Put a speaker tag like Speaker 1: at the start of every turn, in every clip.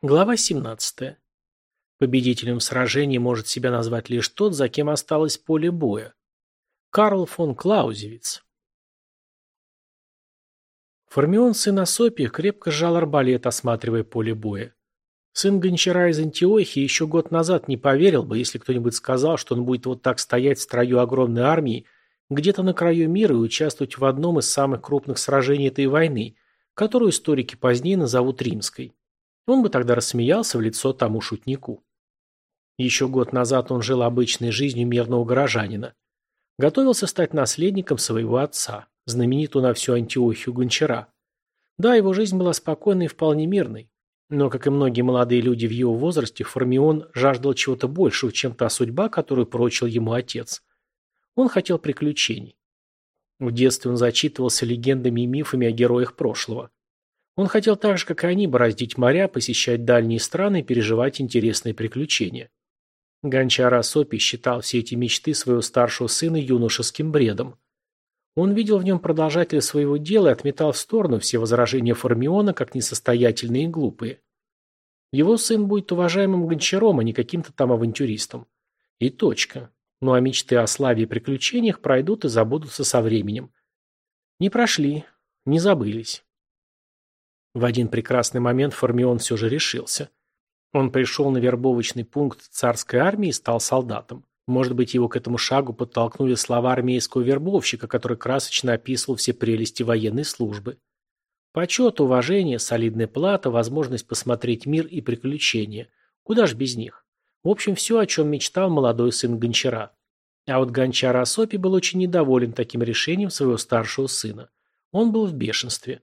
Speaker 1: Глава 17. Победителем в сражении может себя назвать лишь тот, за кем осталось поле боя. Карл фон Клаузевиц. Формион, сын Асопи, крепко сжал арбалет, осматривая поле боя. Сын гончара из Антиохии еще год назад не поверил бы, если кто-нибудь сказал, что он будет вот так стоять в строю огромной армии, где-то на краю мира и участвовать в одном из самых крупных сражений этой войны, которую историки позднее назовут Римской. Он бы тогда рассмеялся в лицо тому шутнику. Еще год назад он жил обычной жизнью мирного горожанина. Готовился стать наследником своего отца, знаменитого на всю Антиохию Гончара. Да, его жизнь была спокойной и вполне мирной. Но, как и многие молодые люди в его возрасте, Формион жаждал чего-то большего, чем та судьба, которую прочил ему отец. Он хотел приключений. В детстве он зачитывался легендами и мифами о героях прошлого. Он хотел так же, как и они, бороздить моря, посещать дальние страны и переживать интересные приключения. Гончар Асопи считал все эти мечты своего старшего сына юношеским бредом. Он видел в нем продолжателя своего дела и отметал в сторону все возражения Формиона как несостоятельные и глупые. Его сын будет уважаемым гончаром, а не каким-то там авантюристом. И точка. Ну а мечты о славе и приключениях пройдут и забудутся со временем. Не прошли, не забылись. В один прекрасный момент Формион все же решился. Он пришел на вербовочный пункт царской армии и стал солдатом. Может быть, его к этому шагу подтолкнули слова армейского вербовщика, который красочно описывал все прелести военной службы. Почет, уважение, солидная плата, возможность посмотреть мир и приключения. Куда ж без них? В общем, все, о чем мечтал молодой сын Гончара. А вот Гончар Асопи был очень недоволен таким решением своего старшего сына. Он был в бешенстве.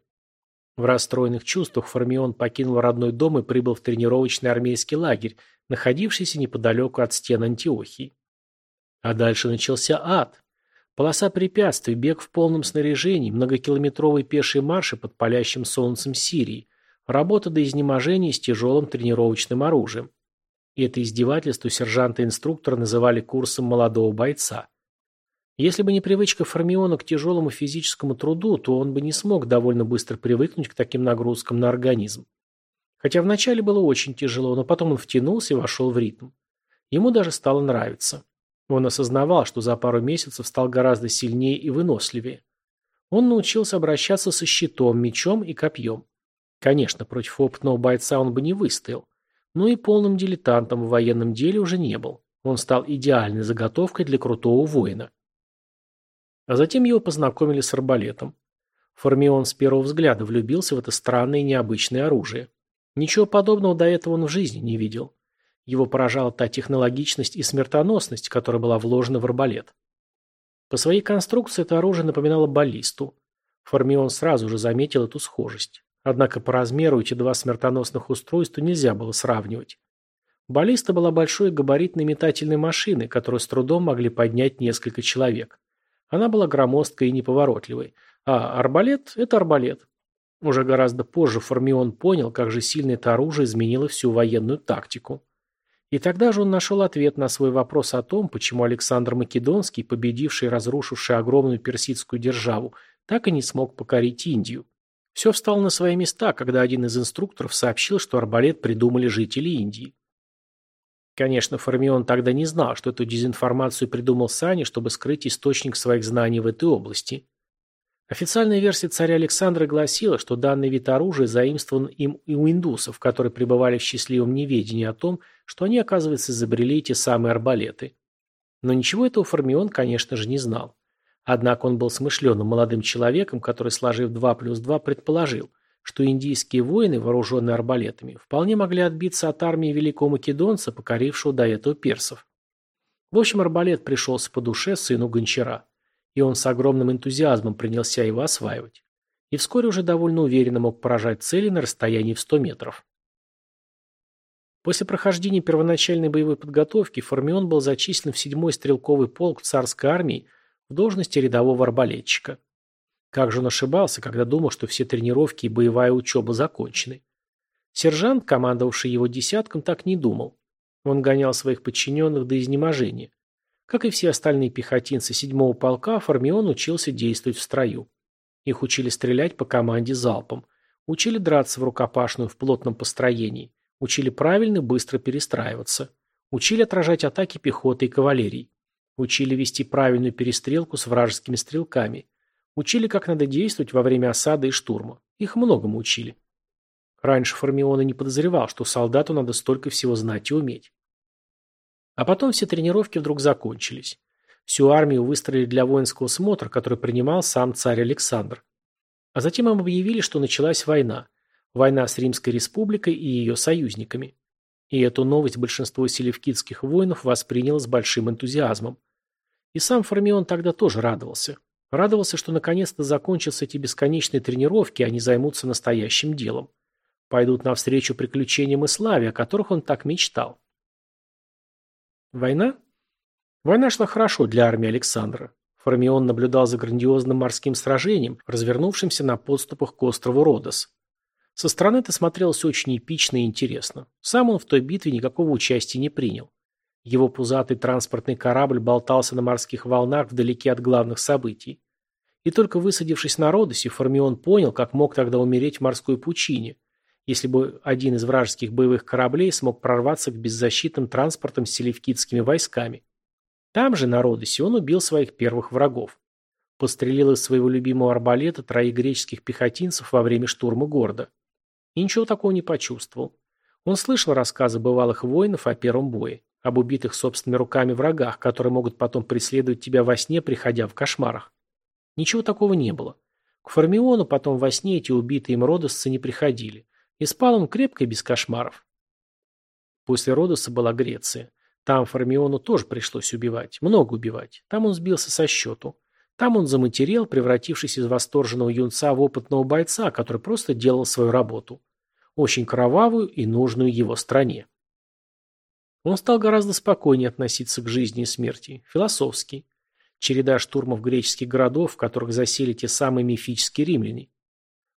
Speaker 1: В расстроенных чувствах Формион покинул родной дом и прибыл в тренировочный армейский лагерь, находившийся неподалеку от стен Антиохии. А дальше начался ад. Полоса препятствий, бег в полном снаряжении, многокилометровые пешие марши под палящим солнцем Сирии, работа до изнеможения с тяжелым тренировочным оружием. И это издевательство сержанта-инструктора называли курсом молодого бойца. Если бы не привычка Формиона к тяжелому физическому труду, то он бы не смог довольно быстро привыкнуть к таким нагрузкам на организм. Хотя вначале было очень тяжело, но потом он втянулся и вошел в ритм. Ему даже стало нравиться. Он осознавал, что за пару месяцев стал гораздо сильнее и выносливее. Он научился обращаться со щитом, мечом и копьем. Конечно, против опытного бойца он бы не выстоял. Но и полным дилетантом в военном деле уже не был. Он стал идеальной заготовкой для крутого воина. А затем его познакомили с арбалетом. Формион с первого взгляда влюбился в это странное и необычное оружие. Ничего подобного до этого он в жизни не видел. Его поражала та технологичность и смертоносность, которая была вложена в арбалет. По своей конструкции это оружие напоминало баллисту. Формион сразу же заметил эту схожесть. Однако по размеру эти два смертоносных устройства нельзя было сравнивать. Баллиста была большой габаритной метательной машиной, которую с трудом могли поднять несколько человек. Она была громоздкой и неповоротливой. А арбалет – это арбалет. Уже гораздо позже Формион понял, как же сильно это оружие изменило всю военную тактику. И тогда же он нашел ответ на свой вопрос о том, почему Александр Македонский, победивший и разрушивший огромную персидскую державу, так и не смог покорить Индию. Все встало на свои места, когда один из инструкторов сообщил, что арбалет придумали жители Индии. Конечно, Формион тогда не знал, что эту дезинформацию придумал Сани, чтобы скрыть источник своих знаний в этой области. Официальная версия царя Александра гласила, что данный вид оружия заимствован им и у индусов, которые пребывали в счастливом неведении о том, что они, оказывается, изобрели эти самые арбалеты. Но ничего этого Формион, конечно же, не знал. Однако он был смышленым молодым человеком, который, сложив 2 плюс 2, предположил – что индийские воины, вооруженные арбалетами, вполне могли отбиться от армии великого македонца, покорившего до этого персов. В общем, арбалет пришелся по душе сыну Гончара, и он с огромным энтузиазмом принялся его осваивать. И вскоре уже довольно уверенно мог поражать цели на расстоянии в 100 метров. После прохождения первоначальной боевой подготовки Формион был зачислен в 7-й стрелковый полк царской армии в должности рядового арбалетчика. Как же он ошибался, когда думал, что все тренировки и боевая учеба закончены. Сержант, командовавший его десятком, так не думал. Он гонял своих подчиненных до изнеможения. Как и все остальные пехотинцы седьмого полка, Формион учился действовать в строю. Их учили стрелять по команде залпом. Учили драться в рукопашную в плотном построении. Учили правильно быстро перестраиваться. Учили отражать атаки пехоты и кавалерии. Учили вести правильную перестрелку с вражескими стрелками. Учили, как надо действовать во время осады и штурма. Их многому учили. Раньше Формиона не подозревал, что солдату надо столько всего знать и уметь. А потом все тренировки вдруг закончились. Всю армию выстроили для воинского смотра, который принимал сам царь Александр. А затем им объявили, что началась война. Война с Римской республикой и ее союзниками. И эту новость большинство селевкидских воинов восприняло с большим энтузиазмом. И сам Формион тогда тоже радовался. Радовался, что наконец-то закончатся эти бесконечные тренировки, и они займутся настоящим делом. Пойдут навстречу приключениям и славе, о которых он так мечтал. Война? Война шла хорошо для армии Александра. Формион наблюдал за грандиозным морским сражением, развернувшимся на подступах к острову Родос. Со стороны это смотрелось очень эпично и интересно. Сам он в той битве никакого участия не принял. Его пузатый транспортный корабль болтался на морских волнах вдалеке от главных событий. И только высадившись на Родосе, Формион понял, как мог тогда умереть в морской пучине, если бы один из вражеских боевых кораблей смог прорваться к беззащитным транспортам с селевкидскими войсками. Там же, на Родосе, он убил своих первых врагов. Пострелил из своего любимого арбалета троих греческих пехотинцев во время штурма города. И ничего такого не почувствовал. Он слышал рассказы бывалых воинов о первом бое об убитых собственными руками врагах, которые могут потом преследовать тебя во сне, приходя в кошмарах. Ничего такого не было. К Формиону потом во сне эти убитые им родосцы не приходили. И спал он крепко и без кошмаров. После Родоса была Греция. Там Формиону тоже пришлось убивать. Много убивать. Там он сбился со счету. Там он заматерел, превратившись из восторженного юнца в опытного бойца, который просто делал свою работу. Очень кровавую и нужную его стране. Он стал гораздо спокойнее относиться к жизни и смерти, философски. Череда штурмов греческих городов, в которых засели те самые мифические римляне.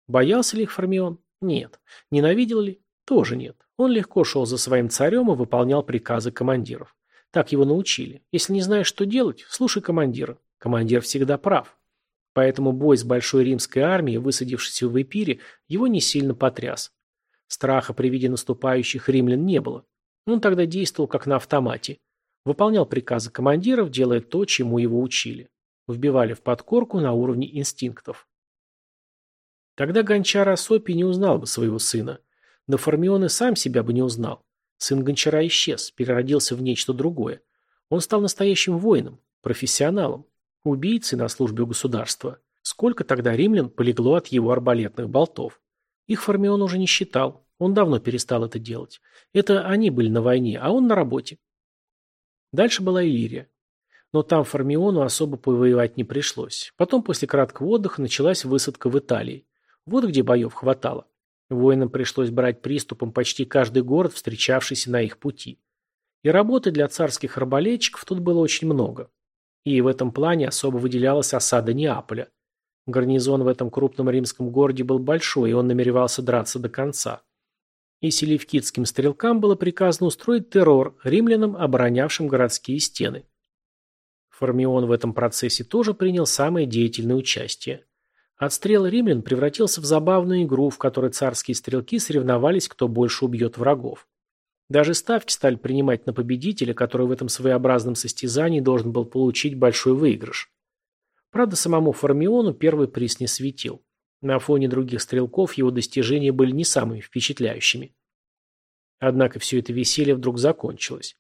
Speaker 1: Боялся ли их Формион? Нет. Ненавидел ли? Тоже нет. Он легко шел за своим царем и выполнял приказы командиров. Так его научили. Если не знаешь, что делать, слушай командира. Командир всегда прав. Поэтому бой с большой римской армией, высадившейся в Эпире, его не сильно потряс. Страха при виде наступающих римлян не было. Он тогда действовал как на автомате. Выполнял приказы командиров, делая то, чему его учили. Вбивали в подкорку на уровне инстинктов. Тогда гончар Асопи не узнал бы своего сына. Но Формион и сам себя бы не узнал. Сын гончара исчез, переродился в нечто другое. Он стал настоящим воином, профессионалом, убийцей на службе у государства. Сколько тогда римлян полегло от его арбалетных болтов? Их Формион уже не считал. Он давно перестал это делать. Это они были на войне, а он на работе. Дальше была Иллирия. Но там Формиону особо повоевать не пришлось. Потом, после краткого отдыха, началась высадка в Италии. Вот где боев хватало. Воинам пришлось брать приступом почти каждый город, встречавшийся на их пути. И работы для царских арбалетчиков тут было очень много. И в этом плане особо выделялась осада Неаполя. Гарнизон в этом крупном римском городе был большой, и он намеревался драться до конца и селевкидским стрелкам было приказано устроить террор римлянам, оборонявшим городские стены. Формион в этом процессе тоже принял самое деятельное участие. Отстрел римлян превратился в забавную игру, в которой царские стрелки соревновались, кто больше убьет врагов. Даже ставки стали принимать на победителя, который в этом своеобразном состязании должен был получить большой выигрыш. Правда, самому Формиону первый приз не светил. На фоне других стрелков его достижения были не самыми впечатляющими. Однако все это веселье вдруг закончилось.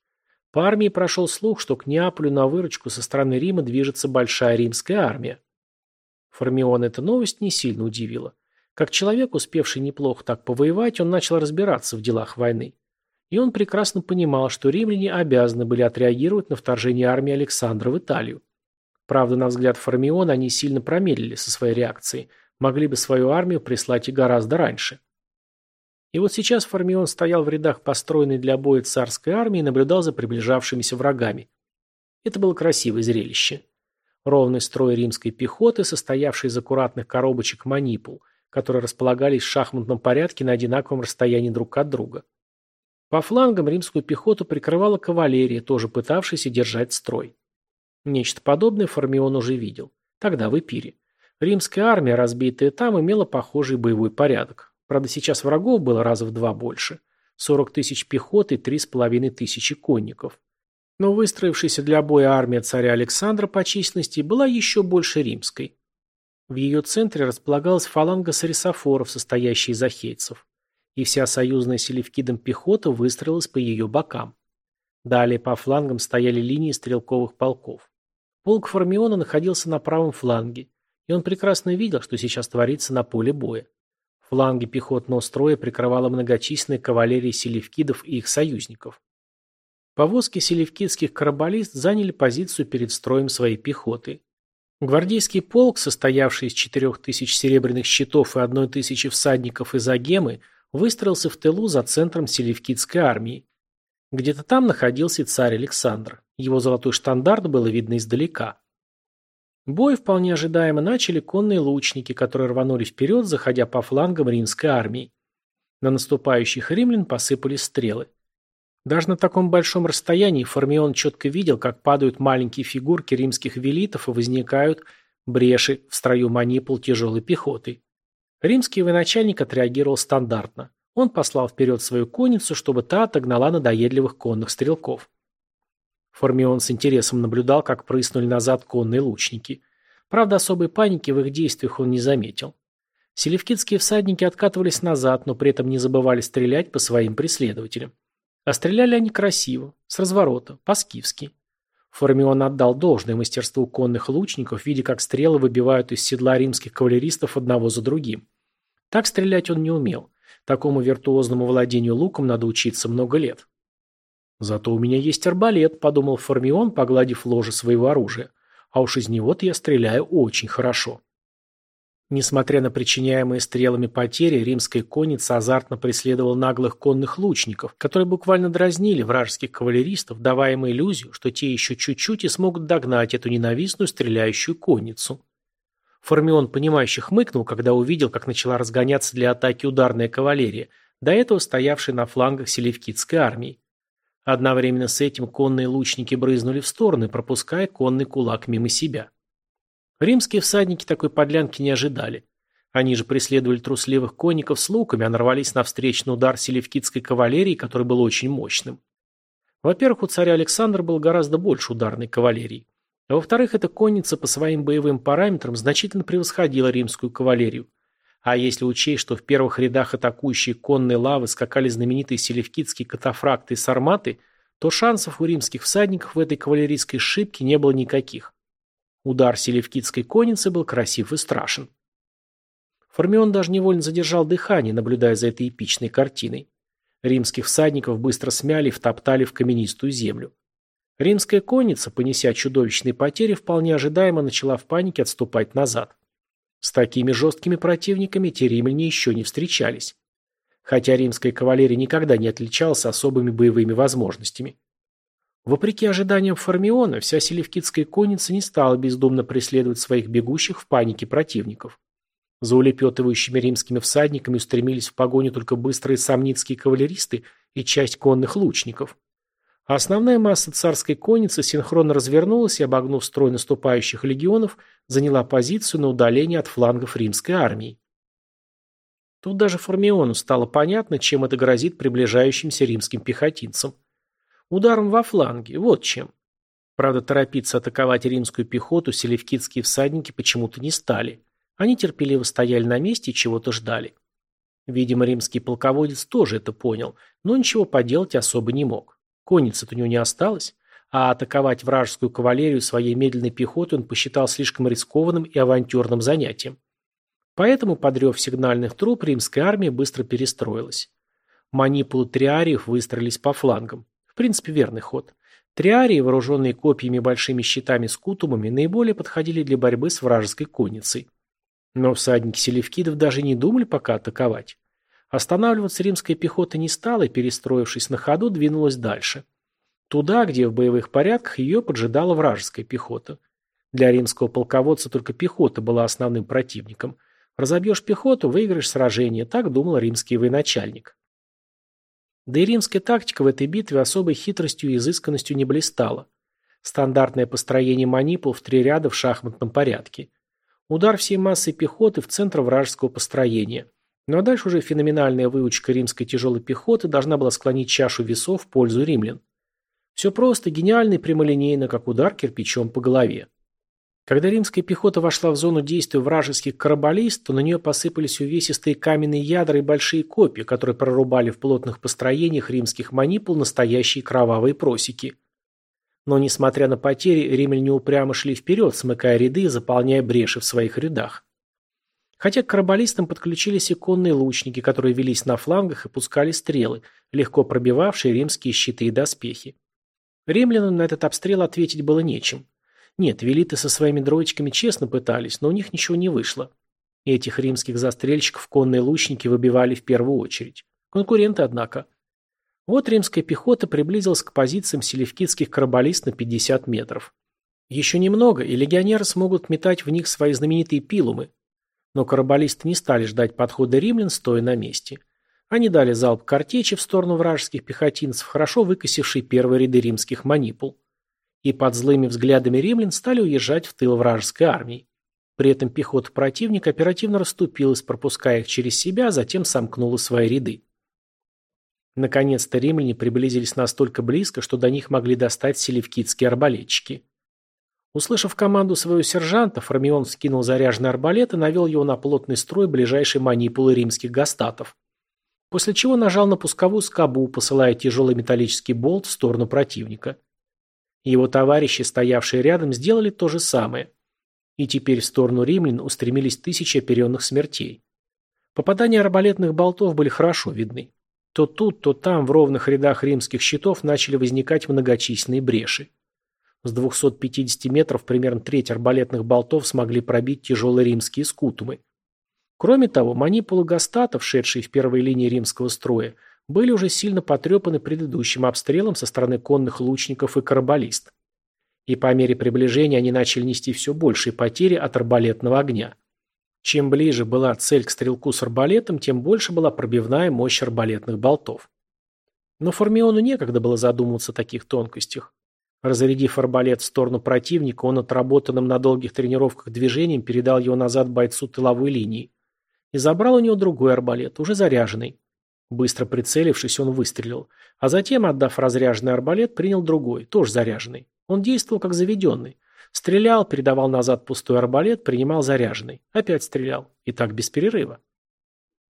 Speaker 1: По армии прошел слух, что к Неаполю на выручку со стороны Рима движется большая римская армия. Формион эта новость не сильно удивила. Как человек, успевший неплохо так повоевать, он начал разбираться в делах войны. И он прекрасно понимал, что римляне обязаны были отреагировать на вторжение армии Александра в Италию. Правда, на взгляд Формиона, они сильно промедлили со своей реакцией – могли бы свою армию прислать и гораздо раньше. И вот сейчас Формион стоял в рядах построенной для боя царской армии и наблюдал за приближавшимися врагами. Это было красивое зрелище. Ровный строй римской пехоты, состоявший из аккуратных коробочек манипул, которые располагались в шахматном порядке на одинаковом расстоянии друг от друга. По флангам римскую пехоту прикрывала кавалерия, тоже пытавшаяся держать строй. Нечто подобное Формион уже видел. Тогда в Эпире. Римская армия, разбитая там, имела похожий боевой порядок. Правда, сейчас врагов было раза в два больше. 40 тысяч пехоты и 3,5 тысячи конников. Но выстроившаяся для боя армия царя Александра по численности была еще больше римской. В ее центре располагалась фаланга сарисофоров, состоящая из ахейцев, и вся союзная селевкидом пехота выстроилась по ее бокам. Далее по флангам стояли линии стрелковых полков. Полк Формиона находился на правом фланге, и он прекрасно видел, что сейчас творится на поле боя. Фланги пехотного строя прикрывала многочисленная кавалерия селевкидов и их союзников. Повозки селевкидских карабалист заняли позицию перед строем своей пехоты. Гвардейский полк, состоявший из четырех тысяч серебряных щитов и одной тысячи всадников из Агемы, выстроился в тылу за центром селевкидской армии. Где-то там находился царь Александр. Его золотой штандарт было видно издалека. Бой вполне ожидаемо начали конные лучники, которые рванули вперед, заходя по флангам римской армии. На наступающих римлян посыпались стрелы. Даже на таком большом расстоянии Формион четко видел, как падают маленькие фигурки римских велитов и возникают бреши в строю манипул тяжелой пехоты. Римский военачальник отреагировал стандартно. Он послал вперед свою конницу, чтобы та отогнала надоедливых конных стрелков. Формион с интересом наблюдал, как прыснули назад конные лучники. Правда, особой паники в их действиях он не заметил. Селевкидские всадники откатывались назад, но при этом не забывали стрелять по своим преследователям. А стреляли они красиво, с разворота, по-скифски. Формион отдал должное мастерству конных лучников, видя, как стрелы выбивают из седла римских кавалеристов одного за другим. Так стрелять он не умел. Такому виртуозному владению луком надо учиться много лет. «Зато у меня есть арбалет», — подумал Формион, погладив ложе своего оружия. «А уж из него-то я стреляю очень хорошо». Несмотря на причиняемые стрелами потери, римская конница азартно преследовала наглых конных лучников, которые буквально дразнили вражеских кавалеристов, давая им иллюзию, что те еще чуть-чуть и смогут догнать эту ненавистную стреляющую конницу. Формион, понимающе хмыкнул, когда увидел, как начала разгоняться для атаки ударная кавалерия, до этого стоявшая на флангах селевкидской армии. Одновременно с этим конные лучники брызнули в стороны, пропуская конный кулак мимо себя. Римские всадники такой подлянки не ожидали. Они же преследовали трусливых конников с луками, а нарвались на встречный удар селевкидской кавалерии, который был очень мощным. Во-первых, у царя Александра было гораздо больше ударной кавалерии. А во-вторых, эта конница по своим боевым параметрам значительно превосходила римскую кавалерию. А если учесть, что в первых рядах атакующие конные лавы скакали знаменитые селевкидские катафракты и сарматы, то шансов у римских всадников в этой кавалерийской шибке не было никаких. Удар селевкидской конницы был красив и страшен. Формион даже невольно задержал дыхание, наблюдая за этой эпичной картиной. Римских всадников быстро смяли и втоптали в каменистую землю. Римская конница, понеся чудовищные потери, вполне ожидаемо начала в панике отступать назад. С такими жесткими противниками те римляне еще не встречались. Хотя римская кавалерия никогда не отличалась особыми боевыми возможностями. Вопреки ожиданиям Формиона, вся селевкидская конница не стала бездумно преследовать своих бегущих в панике противников. За улепетывающими римскими всадниками устремились в погоню только быстрые сомницкие кавалеристы и часть конных лучников. Основная масса царской конницы синхронно развернулась и, обогнув строй наступающих легионов, заняла позицию на удалении от флангов римской армии. Тут даже Формиону стало понятно, чем это грозит приближающимся римским пехотинцам. Ударом во фланге, вот чем. Правда, торопиться атаковать римскую пехоту селевкидские всадники почему-то не стали. Они терпеливо стояли на месте и чего-то ждали. Видимо, римский полководец тоже это понял, но ничего поделать особо не мог. Конницы-то у него не осталось, а атаковать вражескую кавалерию своей медленной пехотой он посчитал слишком рискованным и авантюрным занятием. Поэтому, подрев сигнальных труп, римская армия быстро перестроилась. Манипулы триариев выстроились по флангам принципе, верный ход. Триарии, вооруженные копьями большими щитами с кутумами, наиболее подходили для борьбы с вражеской конницей. Но всадники селевкидов даже не думали пока атаковать. Останавливаться римская пехота не стала и, перестроившись на ходу, двинулась дальше. Туда, где в боевых порядках ее поджидала вражеская пехота. Для римского полководца только пехота была основным противником. Разобьешь пехоту, выиграешь сражение, так думал римский военачальник. Да и римская тактика в этой битве особой хитростью и изысканностью не блистала. Стандартное построение манипул в три ряда в шахматном порядке. Удар всей массой пехоты в центр вражеского построения. Ну а дальше уже феноменальная выучка римской тяжелой пехоты должна была склонить чашу весов в пользу римлян. Все просто, гениально и прямолинейно, как удар кирпичом по голове. Когда римская пехота вошла в зону действия вражеских карабалист, то на нее посыпались увесистые каменные ядра и большие копья, которые прорубали в плотных построениях римских манипул настоящие кровавые просеки. Но, несмотря на потери, римляне упрямо шли вперед, смыкая ряды и заполняя бреши в своих рядах. Хотя к карабалистам подключились иконные лучники, которые велись на флангах и пускали стрелы, легко пробивавшие римские щиты и доспехи. Римлянам на этот обстрел ответить было нечем. Нет, велиты со своими дроидчиками честно пытались, но у них ничего не вышло. Этих римских застрельщиков конные лучники выбивали в первую очередь. Конкуренты, однако. Вот римская пехота приблизилась к позициям селевкидских карабалист на 50 метров. Еще немного, и легионеры смогут метать в них свои знаменитые пилумы. Но карабалисты не стали ждать подхода римлян, стоя на месте. Они дали залп картечи в сторону вражеских пехотинцев, хорошо выкосившие первые ряды римских манипул и под злыми взглядами римлян стали уезжать в тыл вражеской армии. При этом пехота противника оперативно расступилась, пропуская их через себя, а затем сомкнула свои ряды. Наконец-то римляне приблизились настолько близко, что до них могли достать селевкидские арбалетчики. Услышав команду своего сержанта, Фармион скинул заряженный арбалет и навел его на плотный строй ближайшей манипулы римских гастатов. После чего нажал на пусковую скобу, посылая тяжелый металлический болт в сторону противника. Его товарищи, стоявшие рядом, сделали то же самое. И теперь в сторону римлян устремились тысячи оперенных смертей. Попадания арбалетных болтов были хорошо видны. То тут, то там в ровных рядах римских щитов начали возникать многочисленные бреши. С 250 метров примерно треть арбалетных болтов смогли пробить тяжелые римские скутумы. Кроме того, манипулы гастатов, шедшие в первой линии римского строя, были уже сильно потрепаны предыдущим обстрелом со стороны конных лучников и карабалист. И по мере приближения они начали нести все большие потери от арбалетного огня. Чем ближе была цель к стрелку с арбалетом, тем больше была пробивная мощь арбалетных болтов. Но Формиону некогда было задумываться о таких тонкостях. Разрядив арбалет в сторону противника, он отработанным на долгих тренировках движением передал его назад бойцу тыловой линии и забрал у него другой арбалет, уже заряженный. Быстро прицелившись, он выстрелил, а затем, отдав разряженный арбалет, принял другой, тоже заряженный. Он действовал как заведенный. Стрелял, передавал назад пустой арбалет, принимал заряженный. Опять стрелял. И так без перерыва.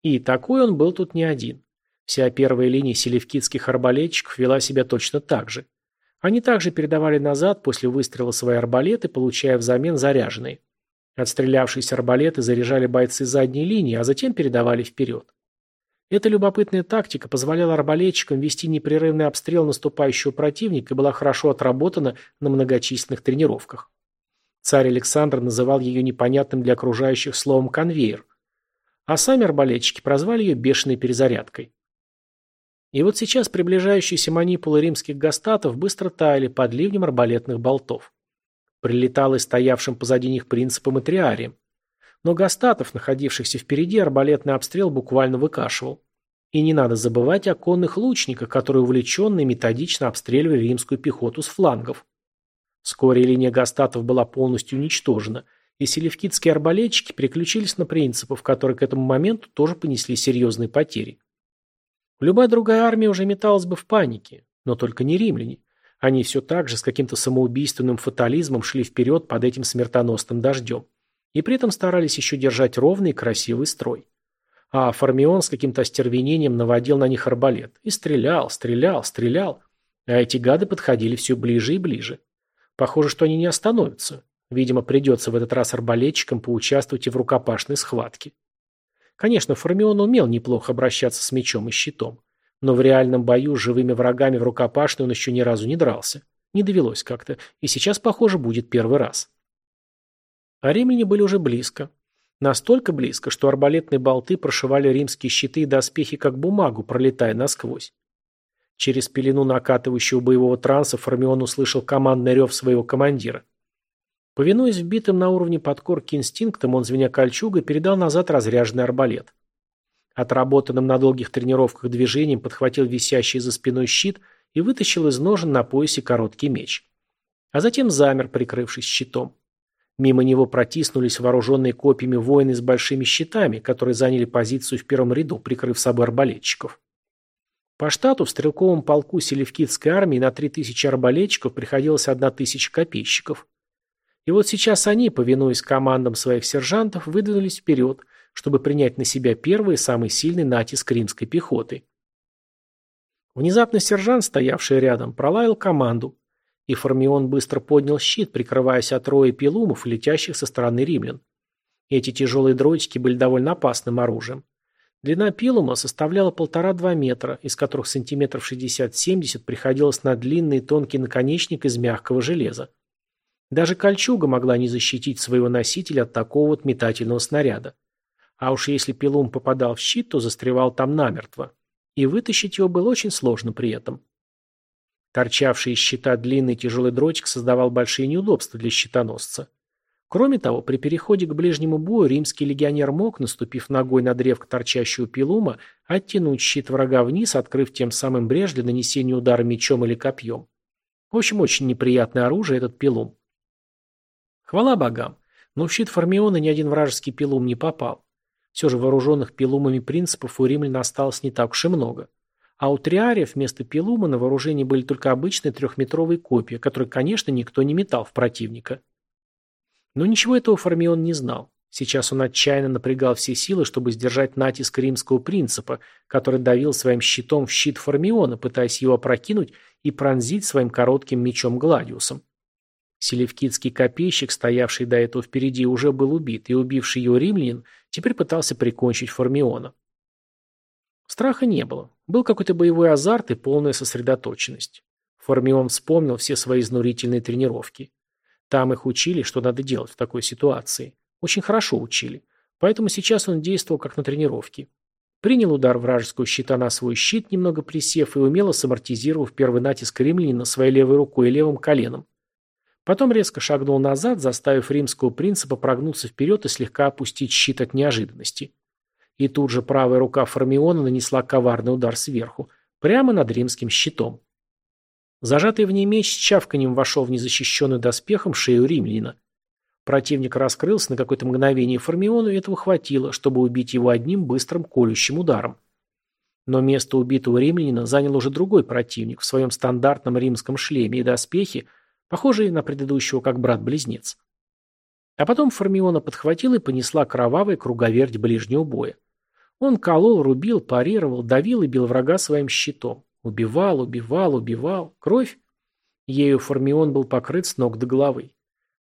Speaker 1: И такой он был тут не один. Вся первая линия селевкидских арбалетчиков вела себя точно так же. Они также передавали назад после выстрела свои арбалеты, получая взамен заряженные. Отстрелявшиеся арбалеты заряжали бойцы задней линии, а затем передавали вперед. Эта любопытная тактика позволяла арбалетчикам вести непрерывный обстрел наступающего противника и была хорошо отработана на многочисленных тренировках. Царь Александр называл ее непонятным для окружающих словом «конвейер», а сами арбалетчики прозвали ее бешеной перезарядкой. И вот сейчас приближающиеся манипулы римских гастатов быстро таяли под ливнем арбалетных болтов. Прилетал и стоявшим позади них принципом и триарием. Но Гастатов, находившихся впереди, арбалетный обстрел буквально выкашивал. И не надо забывать о конных лучниках, которые увлеченно и методично обстреливали римскую пехоту с флангов. Вскоре линия Гастатов была полностью уничтожена, и селевкидские арбалетчики переключились на принципов, которые к этому моменту тоже понесли серьезные потери. Любая другая армия уже металась бы в панике, но только не римляне. Они все так же с каким-то самоубийственным фатализмом шли вперед под этим смертоносным дождем и при этом старались еще держать ровный и красивый строй. А Формион с каким-то остервенением наводил на них арбалет. И стрелял, стрелял, стрелял. А эти гады подходили все ближе и ближе. Похоже, что они не остановятся. Видимо, придется в этот раз арбалетчикам поучаствовать и в рукопашной схватке. Конечно, Формион умел неплохо обращаться с мечом и щитом. Но в реальном бою с живыми врагами в рукопашной он еще ни разу не дрался. Не довелось как-то. И сейчас, похоже, будет первый раз. А римляне были уже близко. Настолько близко, что арбалетные болты прошивали римские щиты и доспехи как бумагу, пролетая насквозь. Через пелену накатывающего боевого транса Формион услышал командный рев своего командира. Повинуясь вбитым на уровне подкорки инстинктам, он, звеня кольчугой, передал назад разряженный арбалет. Отработанным на долгих тренировках движением подхватил висящий за спиной щит и вытащил из ножен на поясе короткий меч. А затем замер, прикрывшись щитом. Мимо него протиснулись вооруженные копьями воины с большими щитами, которые заняли позицию в первом ряду, прикрыв собой арбалетчиков. По штату в стрелковом полку Селевкидской армии на 3000 арбалетчиков приходилось 1000 копейщиков. И вот сейчас они, повинуясь командам своих сержантов, выдвинулись вперед, чтобы принять на себя первый и самый сильный натиск римской пехоты. Внезапно сержант, стоявший рядом, пролаял команду, и Формион быстро поднял щит, прикрываясь от роя пилумов, летящих со стороны римлян. Эти тяжелые дротики были довольно опасным оружием. Длина пилума составляла полтора-два метра, из которых сантиметров 60-70 приходилось на длинный тонкий наконечник из мягкого железа. Даже кольчуга могла не защитить своего носителя от такого вот метательного снаряда. А уж если пилум попадал в щит, то застревал там намертво. И вытащить его было очень сложно при этом. Торчавший из щита длинный тяжелый дротик создавал большие неудобства для щитоносца. Кроме того, при переходе к ближнему бою римский легионер мог, наступив ногой на древко торчащего пилума, оттянуть щит врага вниз, открыв тем самым брешь для нанесения удара мечом или копьем. В общем, очень неприятное оружие этот пилум. Хвала богам, но в щит Формиона ни один вражеский пилум не попал. Все же вооруженных пилумами принципов у римлян осталось не так уж и много. А у триариев вместо пилума на вооружении были только обычные трехметровые копья, которые, конечно, никто не метал в противника. Но ничего этого Формион не знал. Сейчас он отчаянно напрягал все силы, чтобы сдержать натиск римского принципа, который давил своим щитом в щит Формиона, пытаясь его опрокинуть и пронзить своим коротким мечом Гладиусом. Селевкидский копейщик, стоявший до этого впереди, уже был убит, и убивший его римлянин теперь пытался прикончить Формиона. Страха не было. Был какой-то боевой азарт и полная сосредоточенность. Формион вспомнил все свои изнурительные тренировки. Там их учили, что надо делать в такой ситуации. Очень хорошо учили. Поэтому сейчас он действовал как на тренировке. Принял удар вражеского щита на свой щит, немного присев и умело самортизировав первый натиск римлянина своей левой рукой и левым коленом. Потом резко шагнул назад, заставив римского принципа прогнуться вперед и слегка опустить щит от неожиданности. И тут же правая рука Формиона нанесла коварный удар сверху, прямо над римским щитом. Зажатый в ней меч с чавканием вошел в незащищенную доспехом шею римлянина. Противник раскрылся на какое-то мгновение Формиону, и этого хватило, чтобы убить его одним быстрым колющим ударом. Но место убитого римлянина занял уже другой противник в своем стандартном римском шлеме и доспехе, похожий на предыдущего как брат-близнец. А потом Формиона подхватила и понесла кровавый круговерть ближнего боя. Он колол, рубил, парировал, давил и бил врага своим щитом. Убивал, убивал, убивал. Кровь? Ею Формион был покрыт с ног до головы.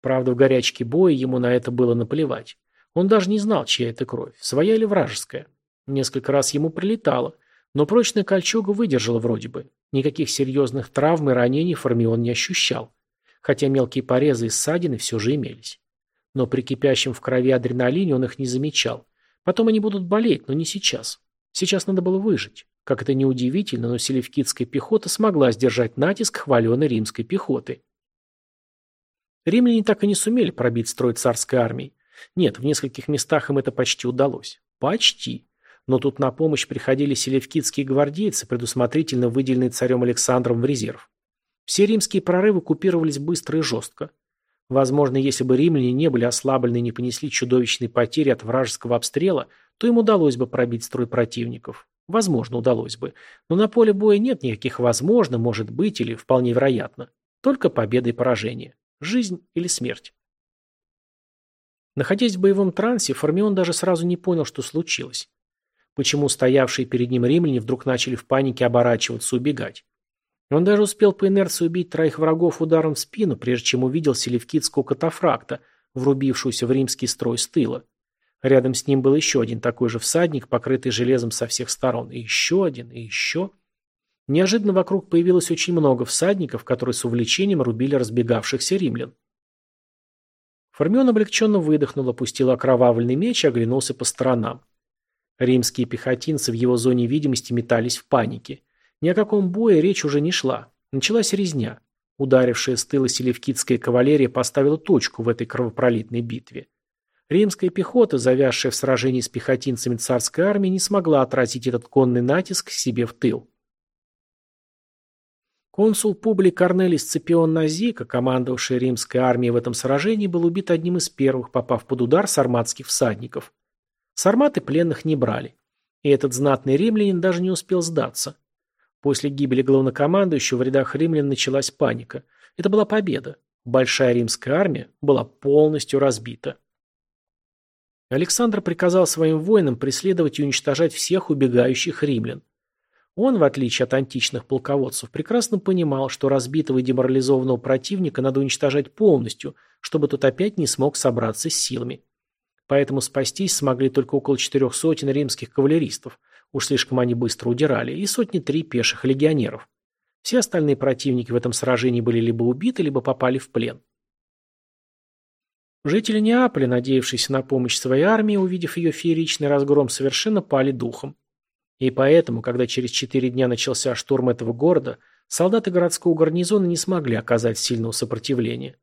Speaker 1: Правда, в горячке боя ему на это было наплевать. Он даже не знал, чья это кровь, своя или вражеская. Несколько раз ему прилетало, но прочная кольчуга выдержала вроде бы. Никаких серьезных травм и ранений Формион не ощущал. Хотя мелкие порезы и ссадины все же имелись. Но при кипящем в крови адреналине он их не замечал. Потом они будут болеть, но не сейчас. Сейчас надо было выжить. Как это ни удивительно, но селевкидская пехота смогла сдержать натиск хваленой римской пехоты. Римляне так и не сумели пробить строй царской армии. Нет, в нескольких местах им это почти удалось. Почти. Но тут на помощь приходили селевкидские гвардейцы, предусмотрительно выделенные царем Александром в резерв. Все римские прорывы купировались быстро и жестко. Возможно, если бы римляне не были ослаблены и не понесли чудовищные потери от вражеского обстрела, то им удалось бы пробить строй противников. Возможно, удалось бы. Но на поле боя нет никаких «возможно», «может быть» или «вполне вероятно». Только победа и поражение. Жизнь или смерть. Находясь в боевом трансе, Формион даже сразу не понял, что случилось. Почему стоявшие перед ним римляне вдруг начали в панике оборачиваться и убегать. Он даже успел по инерции убить троих врагов ударом в спину, прежде чем увидел селевкидского катафракта, врубившуюся в римский строй с тыла. Рядом с ним был еще один такой же всадник, покрытый железом со всех сторон. И еще один, и еще. Неожиданно вокруг появилось очень много всадников, которые с увлечением рубили разбегавшихся римлян. Формион облегченно выдохнул, опустил окровавленный меч и оглянулся по сторонам. Римские пехотинцы в его зоне видимости метались в панике. Ни о каком бое речь уже не шла. Началась резня. Ударившая с тыла селевкидская кавалерия поставила точку в этой кровопролитной битве. Римская пехота, завязшая в сражении с пехотинцами царской армии, не смогла отразить этот конный натиск себе в тыл. Консул Публий Корнелий Сципион Назика, командовавший римской армией в этом сражении, был убит одним из первых, попав под удар сарматских всадников. Сарматы пленных не брали. И этот знатный римлянин даже не успел сдаться. После гибели главнокомандующего в рядах римлян началась паника. Это была победа. Большая римская армия была полностью разбита. Александр приказал своим воинам преследовать и уничтожать всех убегающих римлян. Он, в отличие от античных полководцев, прекрасно понимал, что разбитого и деморализованного противника надо уничтожать полностью, чтобы тот опять не смог собраться с силами. Поэтому спастись смогли только около четырех сотен римских кавалеристов, уж слишком они быстро удирали, и сотни три пеших легионеров. Все остальные противники в этом сражении были либо убиты, либо попали в плен. Жители Неаполя, надеявшиеся на помощь своей армии, увидев ее фееричный разгром, совершенно пали духом. И поэтому, когда через четыре дня начался штурм этого города, солдаты городского гарнизона не смогли оказать сильного сопротивления.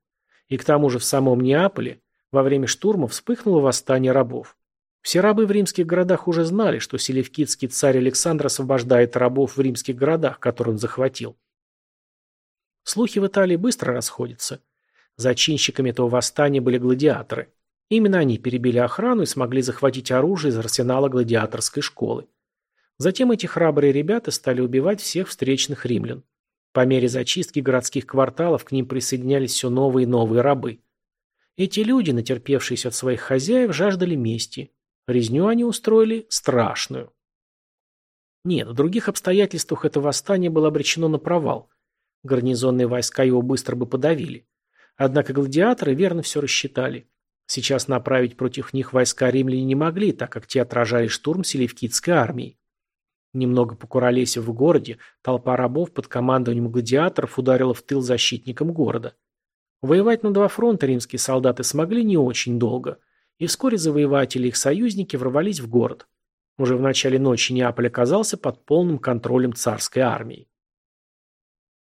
Speaker 1: И к тому же в самом Неаполе во время штурма вспыхнуло восстание рабов. Все рабы в римских городах уже знали, что селевкидский царь Александр освобождает рабов в римских городах, которые он захватил. Слухи в Италии быстро расходятся. Зачинщиками этого восстания были гладиаторы. Именно они перебили охрану и смогли захватить оружие из арсенала гладиаторской школы. Затем эти храбрые ребята стали убивать всех встречных римлян. По мере зачистки городских кварталов к ним присоединялись все новые и новые рабы. Эти люди, натерпевшиеся от своих хозяев, жаждали мести. Резню они устроили страшную. Нет, в других обстоятельствах это восстание было обречено на провал. Гарнизонные войска его быстро бы подавили. Однако гладиаторы верно все рассчитали. Сейчас направить против них войска римляне не могли, так как те отражали штурм селевкидской армии. Немного покуролесив в городе, толпа рабов под командованием гладиаторов ударила в тыл защитникам города. Воевать на два фронта римские солдаты смогли не очень долго, и вскоре завоеватели и их союзники ворвались в город. Уже в начале ночи Неаполь оказался под полным контролем царской армии.